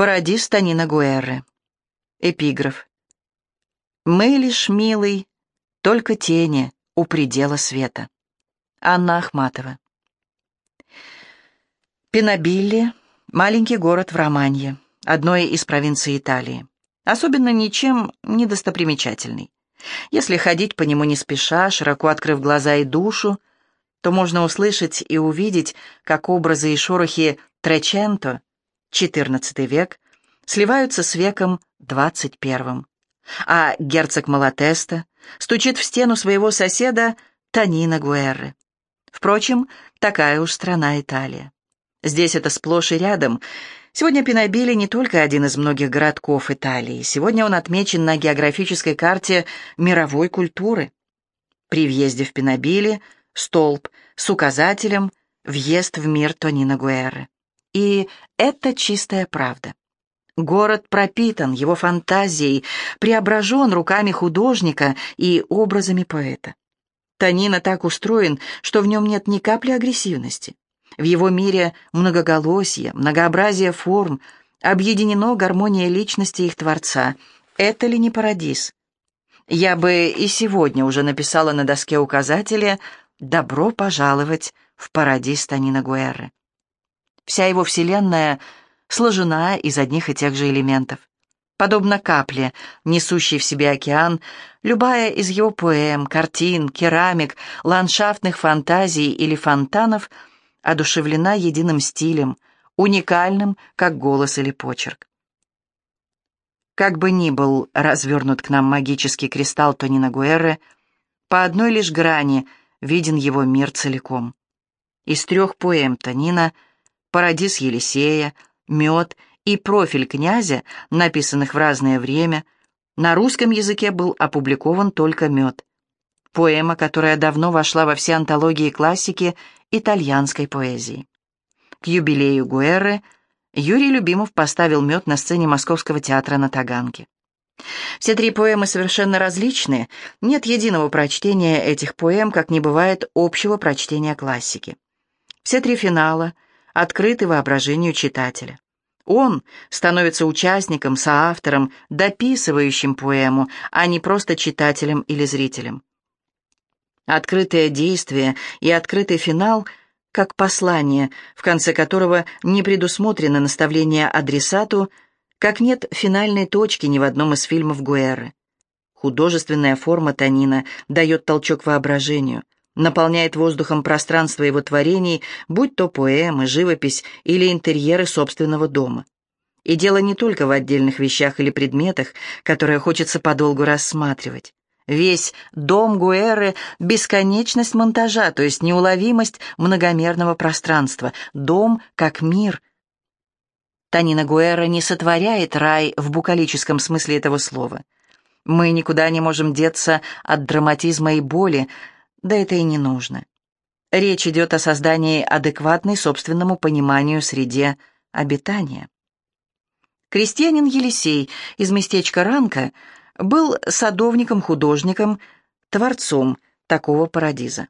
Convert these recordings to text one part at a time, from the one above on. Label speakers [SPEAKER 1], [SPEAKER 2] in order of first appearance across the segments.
[SPEAKER 1] Парадис Танина Гуэрры. Эпиграф. «Мы лишь, милый, только тени у предела света». Анна Ахматова. Пинабилли — маленький город в Романье, одной из провинций Италии. Особенно ничем не достопримечательный. Если ходить по нему не спеша, широко открыв глаза и душу, то можно услышать и увидеть, как образы и шорохи Треченто, XIV век, сливаются с веком XXI. А герцог Малатеста стучит в стену своего соседа Танина Гуэрры. Впрочем, такая уж страна Италия. Здесь это сплошь и рядом. Сегодня Пинобили не только один из многих городков Италии. Сегодня он отмечен на географической карте мировой культуры. При въезде в Пинобили столб с указателем «Въезд в мир Тонина Гуэрры». И это чистая правда. Город пропитан его фантазией, преображен руками художника и образами поэта. Танина так устроен, что в нем нет ни капли агрессивности. В его мире многоголосие, многообразие форм, объединено гармония личности их Творца. Это ли не парадиз? Я бы и сегодня уже написала на доске указателя «Добро пожаловать в парадиз Танина Гуэрры». Вся его вселенная сложена из одних и тех же элементов. Подобно капле, несущей в себе океан, любая из его поэм, картин, керамик, ландшафтных фантазий или фонтанов одушевлена единым стилем, уникальным, как голос или почерк. Как бы ни был развернут к нам магический кристалл Тонина Гуэрре, по одной лишь грани виден его мир целиком. Из трех поэм Тонина «Парадис Елисея», «Мед» и профиль князя, написанных в разное время, на русском языке был опубликован только «Мед». Поэма, которая давно вошла во все антологии классики итальянской поэзии. К юбилею Гуэрры Юрий Любимов поставил «Мед» на сцене Московского театра на Таганке. Все три поэмы совершенно различны, нет единого прочтения этих поэм, как не бывает общего прочтения классики. Все три финала открыты воображению читателя. Он становится участником, соавтором, дописывающим поэму, а не просто читателем или зрителем. Открытое действие и открытый финал как послание, в конце которого не предусмотрено наставление адресату, как нет финальной точки ни в одном из фильмов Гуэрры. Художественная форма Танина дает толчок воображению – наполняет воздухом пространство его творений, будь то поэмы, живопись или интерьеры собственного дома. И дело не только в отдельных вещах или предметах, которые хочется подолгу рассматривать. Весь дом Гуэры — бесконечность монтажа, то есть неуловимость многомерного пространства. Дом как мир. Танина Гуэра не сотворяет рай в букалическом смысле этого слова. Мы никуда не можем деться от драматизма и боли, да это и не нужно. Речь идет о создании адекватной собственному пониманию среде обитания. Крестьянин Елисей из местечка Ранка был садовником-художником, творцом такого парадиза.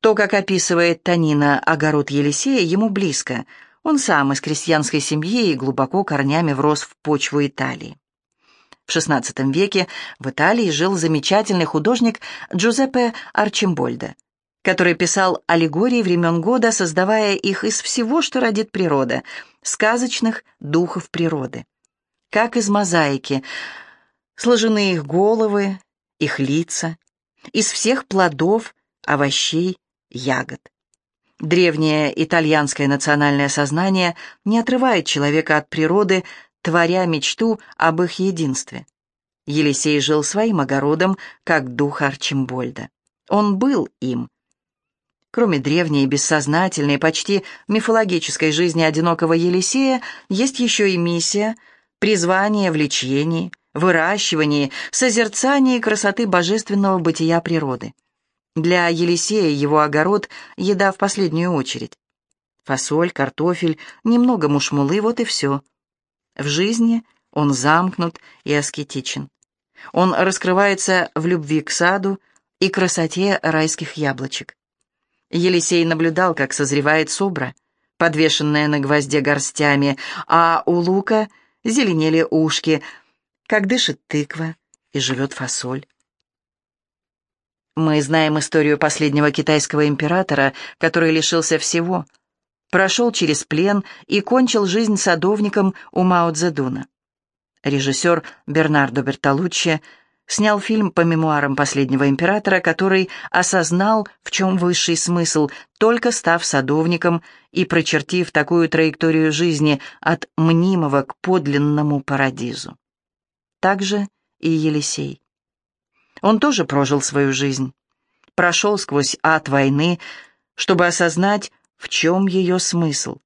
[SPEAKER 1] То, как описывает Танина огород Елисея, ему близко. Он сам из крестьянской семьи и глубоко корнями врос в почву Италии. В XVI веке в Италии жил замечательный художник Джузеппе Арчимбольда, который писал аллегории времен года, создавая их из всего, что родит природа, сказочных духов природы. Как из мозаики, сложены их головы, их лица, из всех плодов, овощей, ягод. Древнее итальянское национальное сознание не отрывает человека от природы, творя мечту об их единстве. Елисей жил своим огородом, как дух Арчимбольда. Он был им. Кроме древней, бессознательной, почти мифологической жизни одинокого Елисея, есть еще и миссия, призвание в лечении, выращивании, созерцании красоты божественного бытия природы. Для Елисея его огород – еда в последнюю очередь. Фасоль, картофель, немного мушмулы – вот и все – в жизни он замкнут и аскетичен. Он раскрывается в любви к саду и красоте райских яблочек. Елисей наблюдал, как созревает собра, подвешенная на гвозде горстями, а у лука зеленели ушки, как дышит тыква и живет фасоль. Мы знаем историю последнего китайского императора, который лишился всего, прошел через плен и кончил жизнь садовником у Мао Цзэдуна. Режиссер Бернардо Бертолуччи снял фильм по мемуарам последнего императора, который осознал, в чем высший смысл, только став садовником и прочертив такую траекторию жизни от мнимого к подлинному парадизу. Так же и Елисей. Он тоже прожил свою жизнь, прошел сквозь ад войны, чтобы осознать, в чем ее смысл.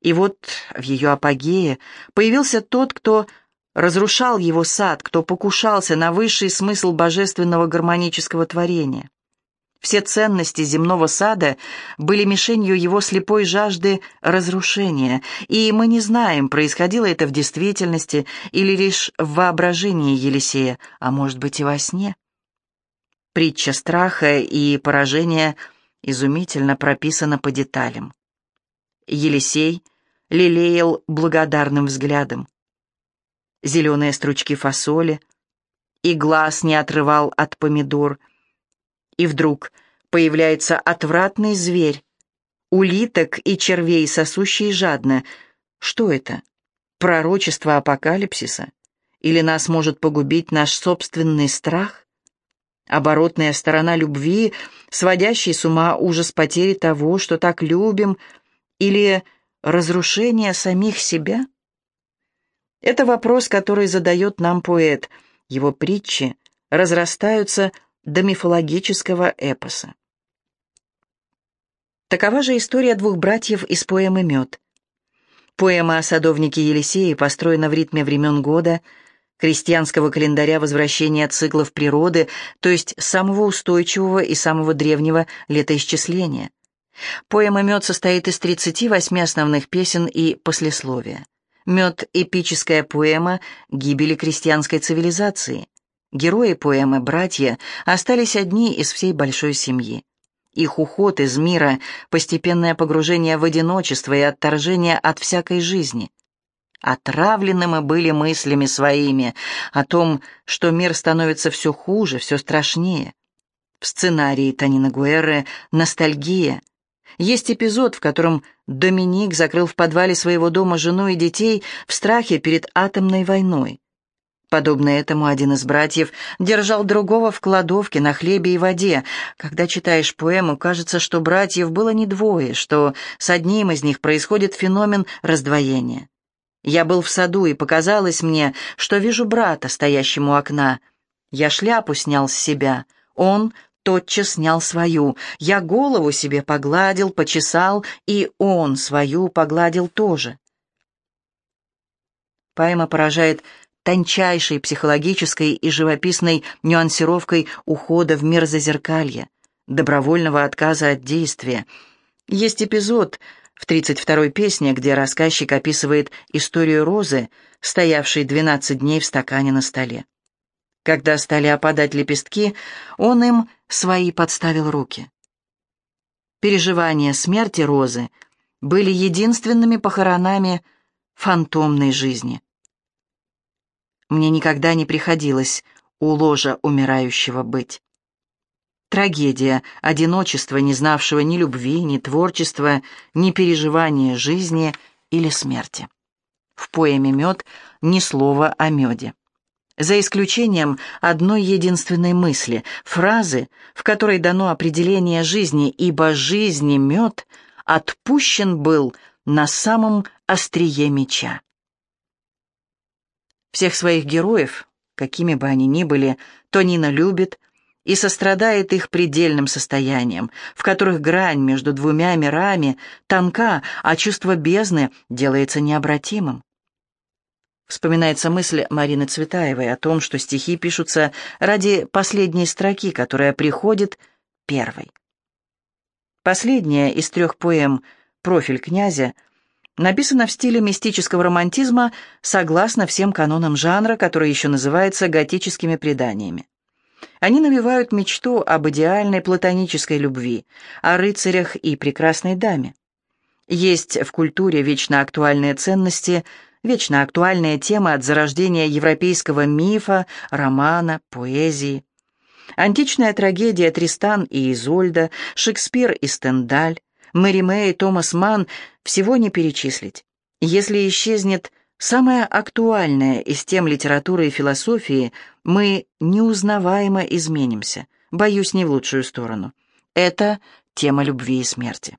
[SPEAKER 1] И вот в ее апогее появился тот, кто разрушал его сад, кто покушался на высший смысл божественного гармонического творения. Все ценности земного сада были мишенью его слепой жажды разрушения, и мы не знаем, происходило это в действительности или лишь в воображении Елисея, а может быть и во сне. Притча страха и поражения изумительно прописана по деталям. Елисей лелеял благодарным взглядом зеленые стручки фасоли, и глаз не отрывал от помидор. И вдруг появляется отвратный зверь, улиток и червей, сосущий жадно. Что это? Пророчество апокалипсиса? Или нас может погубить наш собственный страх? Оборотная сторона любви, сводящий с ума ужас потери того, что так любим, или разрушение самих себя? Это вопрос, который задает нам поэт. Его притчи разрастаются до мифологического эпоса. Такова же история двух братьев из поэмы «Мед». Поэма о садовнике Елисее построена в ритме времен года, крестьянского календаря возвращения циклов природы, то есть самого устойчивого и самого древнего летоисчисления. Поэма «Мед» состоит из 38 основных песен и послесловия. Мед — эпическая поэма гибели крестьянской цивилизации. Герои поэмы, братья, остались одни из всей большой семьи. Их уход из мира, постепенное погружение в одиночество и отторжение от всякой жизни. Отравлены мы были мыслями своими о том, что мир становится все хуже, все страшнее. В сценарии Танина Гуэрre «Ностальгия», есть эпизод, в котором Доминик закрыл в подвале своего дома жену и детей в страхе перед атомной войной. Подобно этому один из братьев держал другого в кладовке на хлебе и воде. Когда читаешь поэму, кажется, что братьев было не двое, что с одним из них происходит феномен раздвоения. Я был в саду, и показалось мне, что вижу брата, стоящему у окна. Я шляпу снял с себя. Он тотчас снял свою. Я голову себе погладил, почесал, и он свою погладил тоже. Поэма поражает тончайшей психологической и живописной нюансировкой ухода в мир зазеркалья, добровольного отказа от действия. Есть эпизод в 32-й песне, где рассказчик описывает историю розы, стоявшей 12 дней в стакане на столе. Когда стали опадать лепестки, он им свои подставил руки. Переживания смерти Розы были единственными похоронами фантомной жизни. Мне никогда не приходилось у ложа умирающего быть. Трагедия, одиночество, не знавшего ни любви, ни творчества, ни переживания жизни или смерти. В поэме «Мед» ни слова о меде за исключением одной единственной мысли, фразы, в которой дано определение жизни, ибо жизни мед отпущен был на самом острие меча. Всех своих героев, какими бы они ни были, Тонина любит и сострадает их предельным состоянием, в которых грань между двумя мирами тонка, а чувство бездны делается необратимым. Вспоминается мысль Марины Цветаевой о том, что стихи пишутся ради последней строки, которая приходит первой. Последняя из трех поэм «Профиль князя» написана в стиле мистического романтизма согласно всем канонам жанра, который еще называется готическими преданиями. Они навевают мечту об идеальной платонической любви, о рыцарях и прекрасной даме. Есть в культуре вечно актуальные ценности, вечно актуальные темы от зарождения европейского мифа, романа, поэзии. Античная трагедия «Тристан и Изольда», Шекспир и Стендаль, Мэри Мэй и Томас Манн всего не перечислить. Если исчезнет самое актуальное из тем литературы и философии, мы неузнаваемо изменимся, боюсь, не в лучшую сторону. Это тема любви и смерти.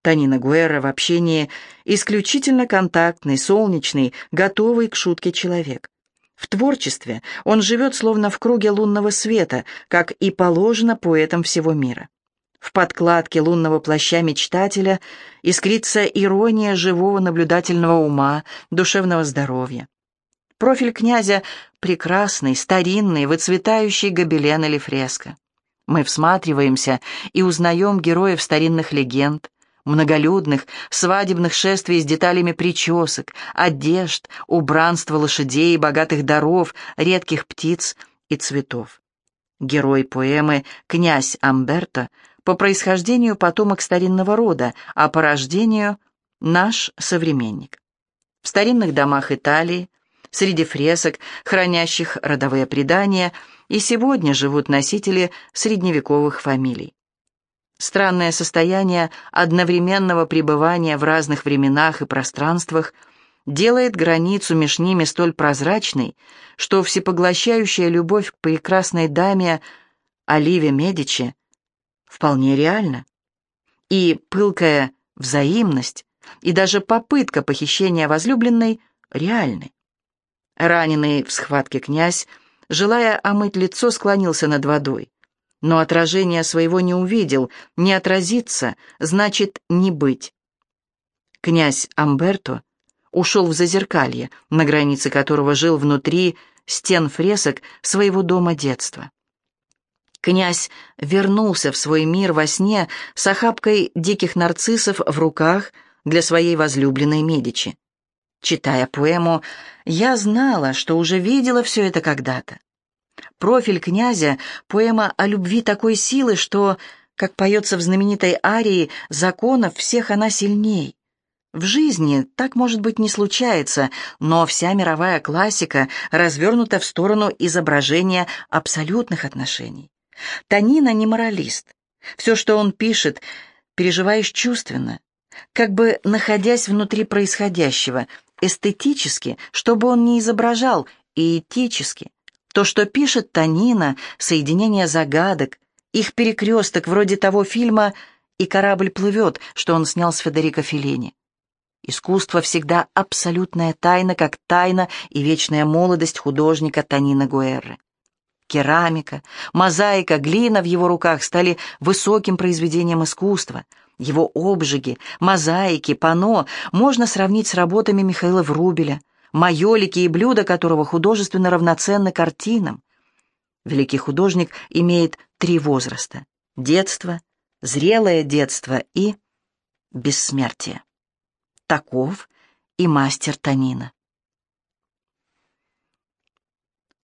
[SPEAKER 1] Танина Гуэра в общении исключительно контактный, солнечный, готовый к шутке человек. В творчестве он живет словно в круге лунного света, как и положено поэтам всего мира. В подкладке лунного плаща мечтателя искрится ирония живого наблюдательного ума, душевного здоровья. Профиль князя прекрасный, старинный, выцветающий гобелен или фреска. Мы всматриваемся и узнаем героев старинных легенд, многолюдных, свадебных шествий с деталями причесок, одежд, убранства лошадей, богатых даров, редких птиц и цветов. Герой поэмы «Князь Амберто» по происхождению потомок старинного рода, а по рождению – наш современник. В старинных домах Италии, среди фресок, хранящих родовые предания, и сегодня живут носители средневековых фамилий. Странное состояние одновременного пребывания в разных временах и пространствах делает границу между ними столь прозрачной, что всепоглощающая любовь к прекрасной даме Оливе Медичи вполне реальна. И пылкая взаимность, и даже попытка похищения возлюбленной реальны. Раненый в схватке князь, желая омыть лицо, склонился над водой но отражения своего не увидел, не отразиться, значит не быть. Князь Амберто ушел в зазеркалье, на границе которого жил внутри стен фресок своего дома детства. Князь вернулся в свой мир во сне с охапкой диких нарциссов в руках для своей возлюбленной Медичи. Читая поэму, я знала, что уже видела все это когда-то. Профиль князя — поэма о любви такой силы, что, как поется в знаменитой арии, законов всех она сильней. В жизни так, может быть, не случается, но вся мировая классика развернута в сторону изображения абсолютных отношений. Танина не моралист. Все, что он пишет, переживаешь чувственно, как бы находясь внутри происходящего, эстетически, чтобы он не изображал, и этически. То, что пишет Танина, соединение загадок, их перекресток вроде того фильма «И корабль плывет», что он снял с Федерико Феллини. Искусство всегда абсолютная тайна, как тайна и вечная молодость художника Танина Гуэрры. Керамика, мозаика, глина в его руках стали высоким произведением искусства. Его обжиги, мозаики, пано можно сравнить с работами Михаила Врубеля – майолики и блюда которого художественно равноценны картинам. Великий художник имеет три возраста — детство, зрелое детство и бессмертие. Таков и мастер Танина.